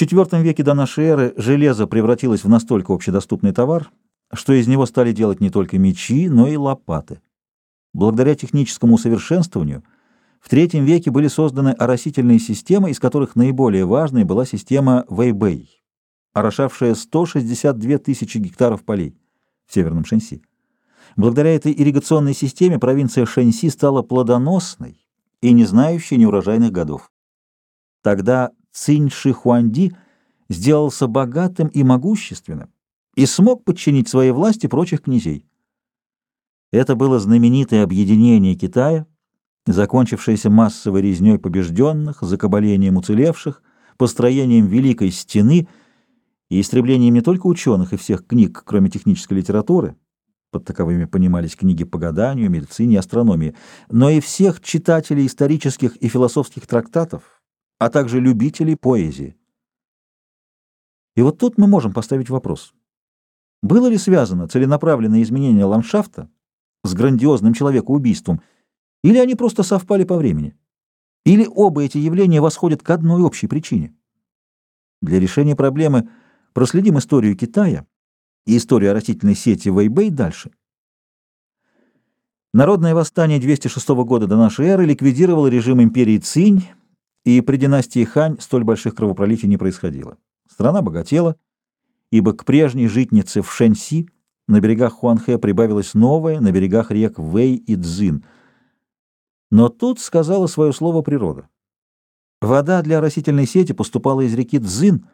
IV веке до нашей эры железо превратилось в настолько общедоступный товар, что из него стали делать не только мечи, но и лопаты. Благодаря техническому усовершенствованию в III веке были созданы оросительные системы, из которых наиболее важной была система Вэйбэй, орошавшая 162 тысячи гектаров полей в северном Шэньси. Благодаря этой ирригационной системе провинция Шэньси стала плодоносной и не знающей неурожайных годов. Тогда Цинь Ши Хуанди сделался богатым и могущественным и смог подчинить своей власти прочих князей. Это было знаменитое объединение Китая, закончившееся массовой резней побежденных, закабалением уцелевших, построением Великой Стены и истреблением не только ученых и всех книг, кроме технической литературы, под таковыми понимались книги по гаданию, медицине астрономии, но и всех читателей исторических и философских трактатов, а также любителей поэзии. И вот тут мы можем поставить вопрос. Было ли связано целенаправленное изменение ландшафта с грандиозным человекоубийством, или они просто совпали по времени? Или оба эти явления восходят к одной общей причине? Для решения проблемы проследим историю Китая и историю растительной сети Вэйбэй дальше. Народное восстание 206 года до нашей эры ликвидировало режим империи Цинь, и при династии Хань столь больших кровопролитий не происходило. Страна богатела, ибо к прежней житнице в Шэньси на берегах Хуанхэ прибавилась новая на берегах рек Вэй и Цзин. Но тут сказала свое слово природа. Вода для растительной сети поступала из реки Цзин,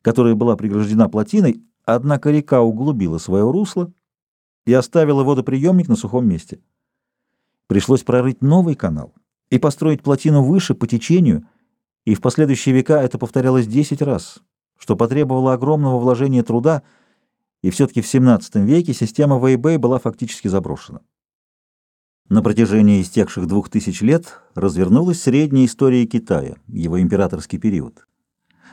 которая была преграждена плотиной, однако река углубила свое русло и оставила водоприемник на сухом месте. Пришлось прорыть новый канал и построить плотину выше по течению, и в последующие века это повторялось 10 раз, что потребовало огромного вложения труда, и все-таки в XVII веке система Вэйбэй была фактически заброшена. На протяжении истекших двух тысяч лет развернулась средняя история Китая, его императорский период.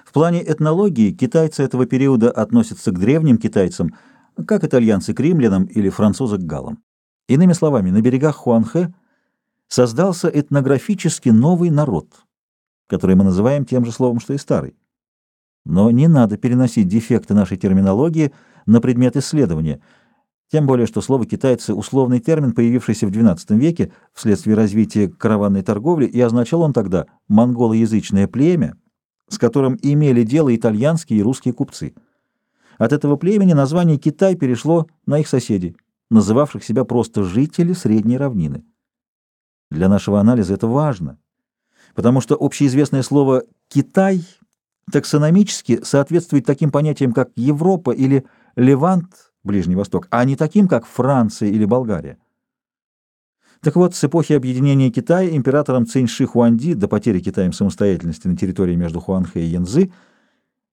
В плане этнологии китайцы этого периода относятся к древним китайцам, как итальянцы к римлянам или французы к галам. Иными словами, на берегах Хуанхэ создался этнографически новый народ, который мы называем тем же словом, что и старый. Но не надо переносить дефекты нашей терминологии на предмет исследования, тем более что слово «китайцы» — условный термин, появившийся в XII веке вследствие развития караванной торговли, и означал он тогда монголоязычное племя, с которым имели дело итальянские и русские купцы. От этого племени название Китай перешло на их соседей, называвших себя просто жители Средней равнины. Для нашего анализа это важно, потому что общеизвестное слово «Китай» таксономически соответствует таким понятиям, как Европа или Левант, Ближний Восток, а не таким, как Франция или Болгария. Так вот, с эпохи объединения Китая императором Цинь-Ши Хуанди до потери Китаем самостоятельности на территории между Хуанхэ и Янзы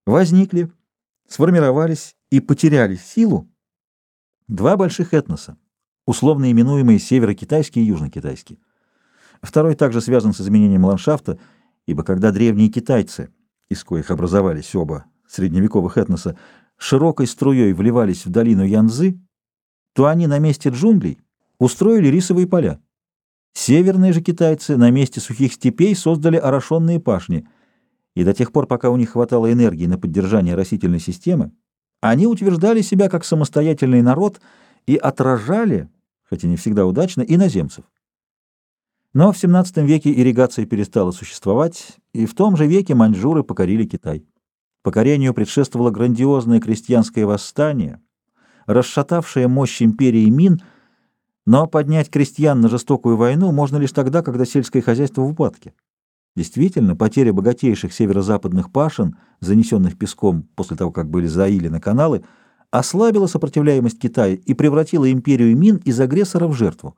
возникли, сформировались и потеряли силу два больших этноса, условно именуемые северокитайский и южнокитайский. Второй также связан с изменением ландшафта, ибо когда древние китайцы, из коих образовались оба средневековых этноса, широкой струей вливались в долину Янзы, то они на месте джунглей устроили рисовые поля. Северные же китайцы на месте сухих степей создали орошенные пашни, и до тех пор, пока у них хватало энергии на поддержание растительной системы, они утверждали себя как самостоятельный народ и отражали, хотя не всегда удачно, иноземцев. Но в XVII веке ирригация перестала существовать, и в том же веке маньчжуры покорили Китай. Покорению предшествовало грандиозное крестьянское восстание, расшатавшее мощь империи Мин, но поднять крестьян на жестокую войну можно лишь тогда, когда сельское хозяйство в упадке. Действительно, потеря богатейших северо-западных пашин, занесенных песком после того, как были заилены каналы, ослабила сопротивляемость Китая и превратила империю Мин из агрессора в жертву.